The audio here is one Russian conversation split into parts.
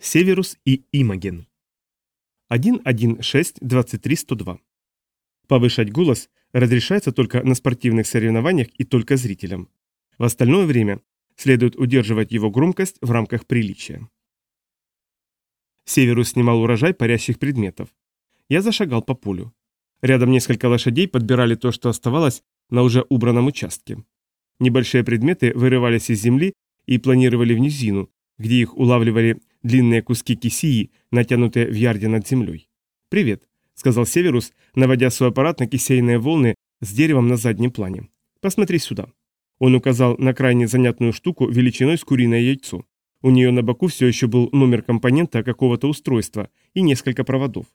Северус и Имаген. 1.1.6.23.102. Повышать голос разрешается только на спортивных соревнованиях и только зрителям. В остальное время следует удерживать его громкость в рамках приличия. Северус снимал урожай парящих предметов. Я зашагал по полю. Рядом несколько лошадей подбирали то, что оставалось на уже убранном участке. Небольшие предметы вырывались из земли и планировали в низину, где их улавливали длинные куски кисии, натянутые в ярде над землей. «Привет», — сказал Северус, наводя свой аппарат на кисейные волны с деревом на заднем плане. «Посмотри сюда». Он указал на крайне занятную штуку величиной с куриное яйцо. У нее на боку все еще был номер компонента какого-то устройства и несколько проводов.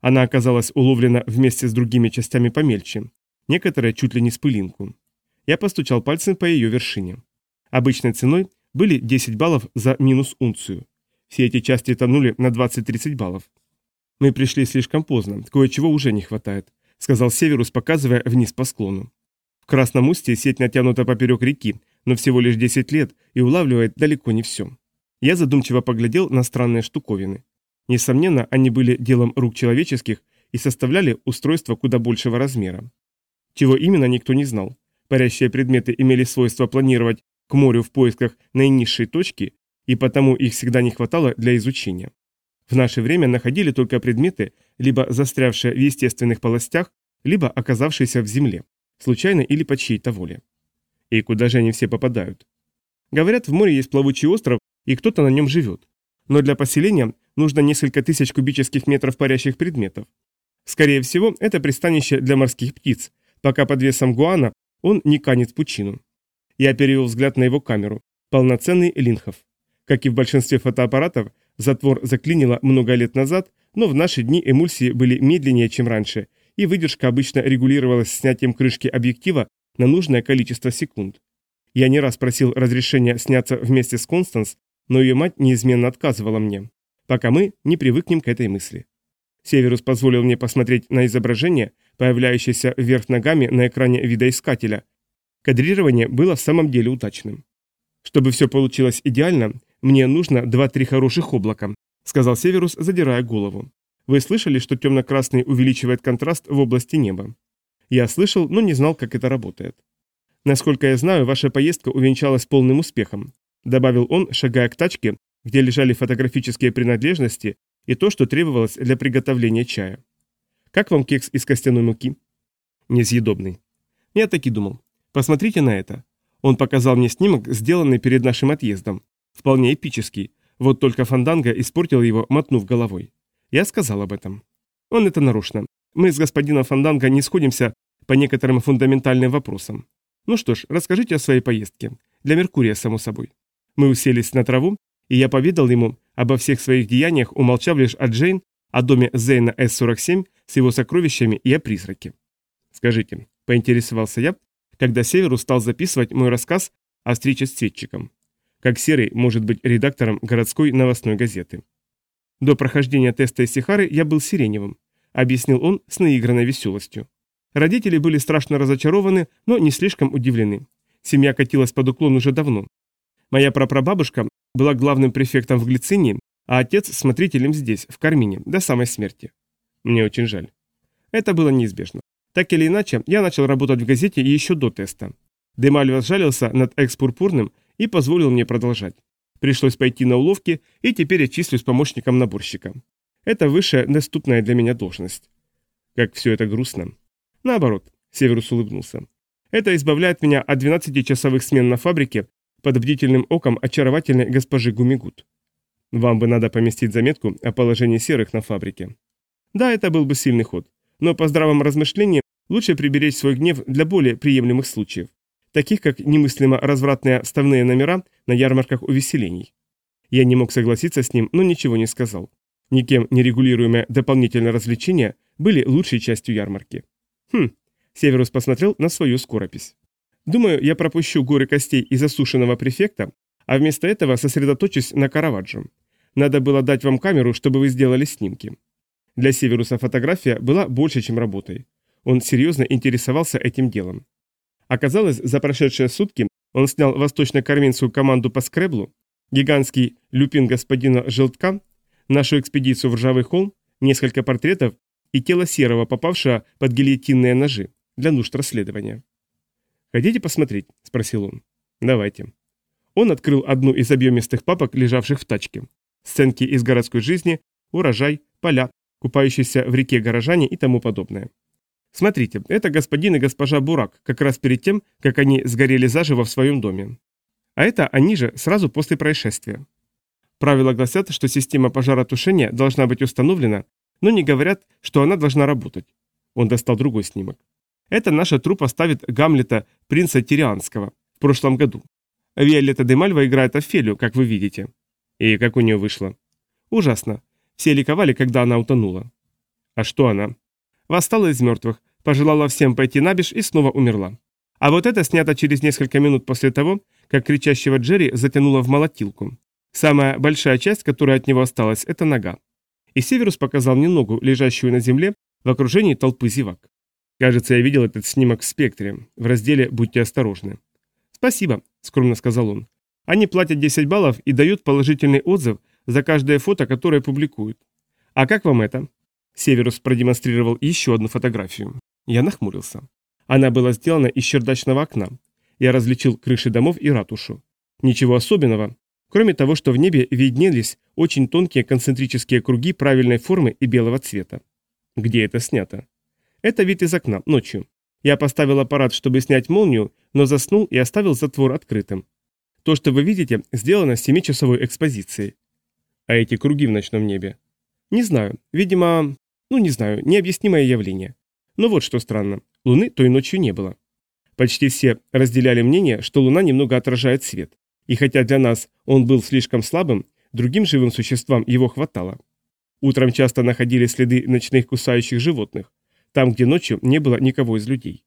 Она оказалась уловлена вместе с другими частями помельче, некоторые чуть ли не с пылинку. Я постучал пальцем по ее вершине. Обычной ценой были 10 баллов за минус унцию. Все эти части тонули на 20-30 баллов. «Мы пришли слишком поздно, кое-чего уже не хватает», — сказал Северус, показывая вниз по склону. «В Красном устье сеть натянута поперек реки, но всего лишь 10 лет и улавливает далеко не все». Я задумчиво поглядел на странные штуковины. Несомненно, они были делом рук человеческих и составляли устройство куда большего размера. Чего именно, никто не знал. Парящие предметы имели свойство планировать к морю в поисках наинизшей точки и потому их всегда не хватало для изучения. В наше время находили только предметы, либо застрявшие в естественных полостях, либо оказавшиеся в земле, случайно или по чьей-то воле. И куда же они все попадают? Говорят, в море есть плавучий остров, и кто-то на нем живет. Но для поселения нужно несколько тысяч кубических метров парящих предметов. Скорее всего, это пристанище для морских птиц, пока под весом гуана он не канет пучину. Я перевел взгляд на его камеру. Полноценный Линхов. Как и в большинстве фотоаппаратов, затвор заклинило много лет назад, но в наши дни эмульсии были медленнее, чем раньше, и выдержка обычно регулировалась снятием крышки объектива на нужное количество секунд. Я не раз просил разрешения сняться вместе с Констанс, но ее мать неизменно отказывала мне, пока мы не привыкнем к этой мысли. Северус позволил мне посмотреть на изображение, появляющееся вверх ногами на экране видоискателя. Кадрирование было в самом деле удачным. Чтобы все получилось идеально, «Мне нужно два-три хороших облака», — сказал Северус, задирая голову. «Вы слышали, что темно-красный увеличивает контраст в области неба?» «Я слышал, но не знал, как это работает». «Насколько я знаю, ваша поездка увенчалась полным успехом», — добавил он, шагая к тачке, где лежали фотографические принадлежности и то, что требовалось для приготовления чая. «Как вам кекс из костяной муки?» «Несъедобный». «Я так и думал. Посмотрите на это». Он показал мне снимок, сделанный перед нашим отъездом. Вполне эпический. Вот только Фанданга испортил его, мотнув головой. Я сказал об этом. Он это нарочно. Мы с господином Фанданга не сходимся по некоторым фундаментальным вопросам. Ну что ж, расскажите о своей поездке. Для Меркурия, само собой. Мы уселись на траву, и я поведал ему обо всех своих деяниях, умолчав лишь о Джейн, о доме Зейна С-47 с его сокровищами и о призраке. Скажите, поинтересовался я, когда Север стал записывать мой рассказ о встрече с цветчиком как Серый может быть редактором городской новостной газеты. До прохождения теста Исихары я был сиреневым, объяснил он с наигранной веселостью. Родители были страшно разочарованы, но не слишком удивлены. Семья катилась под уклон уже давно. Моя прапрабабушка была главным префектом в Глицинии, а отец – смотрителем здесь, в Кармине, до самой смерти. Мне очень жаль. Это было неизбежно. Так или иначе, я начал работать в газете еще до теста. Демаль возжалился над экспурпурным и позволил мне продолжать. Пришлось пойти на уловки, и теперь я числюсь помощником наборщика. Это высшая доступная для меня должность. Как все это грустно. Наоборот, Северус улыбнулся. Это избавляет меня от 12-часовых смен на фабрике под бдительным оком очаровательной госпожи Гумигут. Вам бы надо поместить заметку о положении серых на фабрике. Да, это был бы сильный ход, но по здравом размышлении лучше приберечь свой гнев для более приемлемых случаев таких как немыслимо развратные ставные номера на ярмарках увеселений. Я не мог согласиться с ним, но ничего не сказал. Никем не регулируемые дополнительные развлечения были лучшей частью ярмарки. Хм, Северус посмотрел на свою скоропись. Думаю, я пропущу горы костей из засушенного префекта, а вместо этого сосредоточусь на Караваджо. Надо было дать вам камеру, чтобы вы сделали снимки. Для Северуса фотография была больше, чем работой. Он серьезно интересовался этим делом. Оказалось, за прошедшие сутки он снял восточно-карминскую команду по скреблу, гигантский люпин господина Желтка, нашу экспедицию в Ржавый холм, несколько портретов и тело серого, попавшего под гильотинные ножи для нужд расследования. «Хотите посмотреть?» – спросил он. «Давайте». Он открыл одну из объемистых папок, лежавших в тачке. Сценки из городской жизни, урожай, поля, купающиеся в реке горожане и тому подобное. Смотрите, это господин и госпожа Бурак, как раз перед тем, как они сгорели заживо в своем доме. А это они же сразу после происшествия. Правила гласят, что система пожаротушения должна быть установлена, но не говорят, что она должна работать. Он достал другой снимок. Это наша труппа ставит Гамлета принца Тирианского в прошлом году. Виолетта де Мальва играет Офелию, как вы видите. И как у нее вышло? Ужасно. Все ликовали, когда она утонула. А что она? Восстала из мертвых, пожелала всем пойти на беж и снова умерла. А вот это снято через несколько минут после того, как кричащего Джерри затянуло в молотилку. Самая большая часть, которая от него осталась, это нога. И Северус показал мне ногу, лежащую на земле, в окружении толпы зевак. Кажется, я видел этот снимок в спектре, в разделе «Будьте осторожны». «Спасибо», — скромно сказал он. «Они платят 10 баллов и дают положительный отзыв за каждое фото, которое публикуют. А как вам это?» Северус продемонстрировал еще одну фотографию. Я нахмурился. Она была сделана из чердачного окна. Я различил крыши домов и ратушу. Ничего особенного, кроме того, что в небе виднелись очень тонкие концентрические круги правильной формы и белого цвета. Где это снято? Это вид из окна, ночью. Я поставил аппарат, чтобы снять молнию, но заснул и оставил затвор открытым. То, что вы видите, сделано с 7-часовой экспозицией. А эти круги в ночном небе? Не знаю. Видимо, ну не знаю, необъяснимое явление. Но вот что странно. Луны той ночью не было. Почти все разделяли мнение, что Луна немного отражает свет. И хотя для нас он был слишком слабым, другим живым существам его хватало. Утром часто находили следы ночных кусающих животных, там, где ночью не было никого из людей.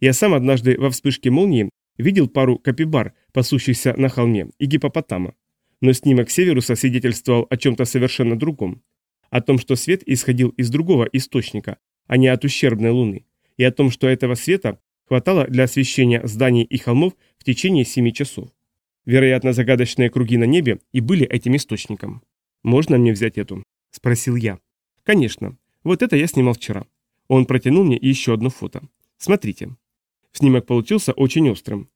Я сам однажды во вспышке молнии видел пару капибар, пасущихся на холме, и гипопотама. Но снимок Северуса свидетельствовал о чем-то совершенно другом. О том, что свет исходил из другого источника, а не от ущербной луны, и о том, что этого света хватало для освещения зданий и холмов в течение семи часов. Вероятно, загадочные круги на небе и были этим источником. «Можно мне взять эту?» – спросил я. «Конечно. Вот это я снимал вчера». Он протянул мне еще одно фото. «Смотрите». Снимок получился очень острым.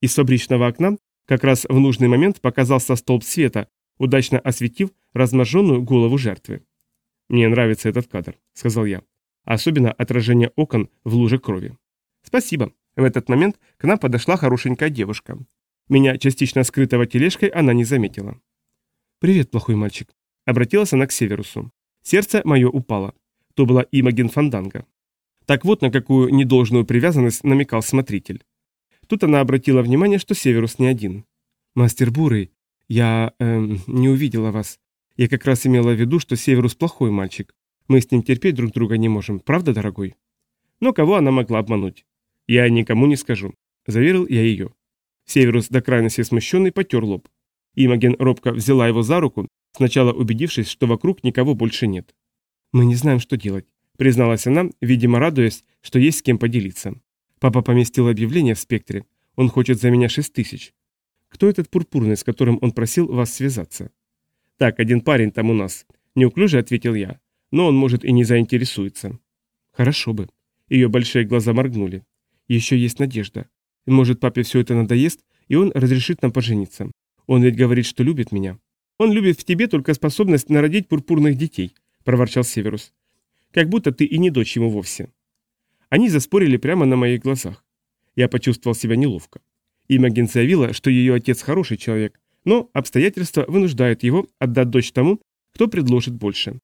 Из фабричного окна как раз в нужный момент показался столб света, удачно осветив разможженную голову жертвы. «Мне нравится этот кадр», — сказал я. «Особенно отражение окон в луже крови». «Спасибо». В этот момент к нам подошла хорошенькая девушка. Меня, частично скрытого тележкой, она не заметила. «Привет, плохой мальчик», — обратилась она к Северусу. Сердце мое упало. То была Имаген Фанданга. Так вот, на какую недолжную привязанность намекал смотритель. Тут она обратила внимание, что Северус не один. «Мастер Бурый, я эм, не увидела вас. Я как раз имела в виду, что Северус плохой мальчик. Мы с ним терпеть друг друга не можем, правда, дорогой?» Но кого она могла обмануть? «Я никому не скажу», — заверил я ее. Северус, до крайности смущенный, потер лоб. Имаген робко взяла его за руку, сначала убедившись, что вокруг никого больше нет. «Мы не знаем, что делать», — призналась она, видимо, радуясь, что есть с кем поделиться. «Папа поместил объявление в спектре. Он хочет за меня шесть тысяч. Кто этот пурпурный, с которым он просил вас связаться?» «Так, один парень там у нас», — неуклюже ответил я. «Но он, может, и не заинтересуется». «Хорошо бы». Ее большие глаза моргнули. «Еще есть надежда. Может, папе все это надоест, и он разрешит нам пожениться. Он ведь говорит, что любит меня. Он любит в тебе только способность народить пурпурных детей», — проворчал Северус. «Как будто ты и не дочь ему вовсе». Они заспорили прямо на моих глазах. Я почувствовал себя неловко. Имаген заявила, что ее отец хороший человек, но обстоятельства вынуждают его отдать дочь тому, кто предложит больше.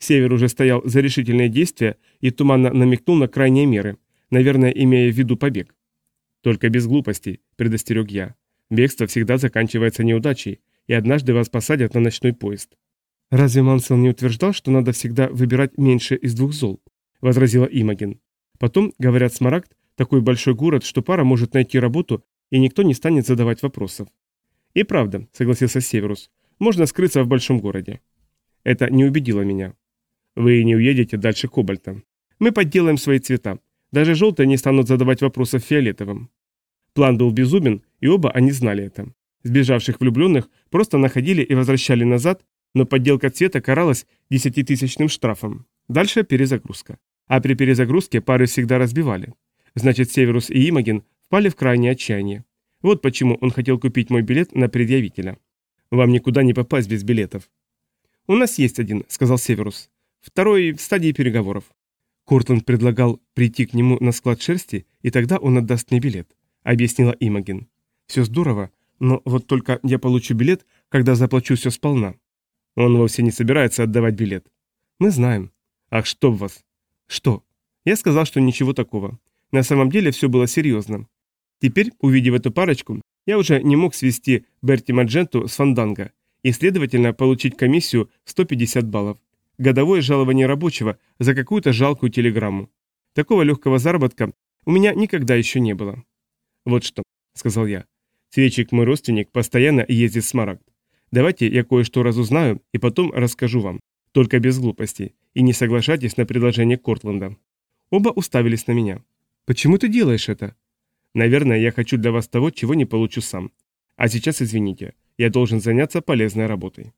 Север уже стоял за решительные действия и туманно намекнул на крайние меры, наверное, имея в виду побег. «Только без глупостей», — предостерег я. «Бегство всегда заканчивается неудачей, и однажды вас посадят на ночной поезд». «Разве Мансел не утверждал, что надо всегда выбирать меньше из двух зол?» — возразила Имаген. «Потом, говорят, Смарагд — такой большой город, что пара может найти работу, и никто не станет задавать вопросов». «И правда», — согласился Северус, — «можно скрыться в большом городе». Это не убедило меня. «Вы не уедете дальше Кобальта. Мы подделаем свои цвета, даже желтые не станут задавать вопросов фиолетовым. План был безумен, и оба они знали это. Сбежавших влюбленных просто находили и возвращали назад, но подделка цвета каралась десятитысячным штрафом. Дальше перезагрузка. А при перезагрузке пары всегда разбивали. Значит, Северус и Имаген впали в крайнее отчаяние. Вот почему он хотел купить мой билет на предъявителя. Вам никуда не попасть без билетов. У нас есть один, сказал Северус. Второй в стадии переговоров. Кортланд предлагал прийти к нему на склад шерсти, и тогда он отдаст мне билет, объяснила Имаген. Все здорово, но вот только я получу билет, когда заплачу все сполна. Он вовсе не собирается отдавать билет. Мы знаем. Ах, что в вас? Что? Я сказал, что ничего такого. На самом деле все было серьезно. Теперь, увидев эту парочку, я уже не мог свести Берти Мадженту с Фанданго и, следовательно, получить комиссию 150 баллов. Годовое жалование рабочего за какую-то жалкую телеграмму. Такого легкого заработка у меня никогда еще не было. «Вот что», — сказал я. «Свечик мой родственник постоянно ездит в Смарагд. Давайте я кое-что разузнаю и потом расскажу вам. Только без глупостей. И не соглашайтесь на предложение Кортленда». Оба уставились на меня. «Почему ты делаешь это?» Наверное, я хочу для вас того, чего не получу сам. А сейчас извините, я должен заняться полезной работой.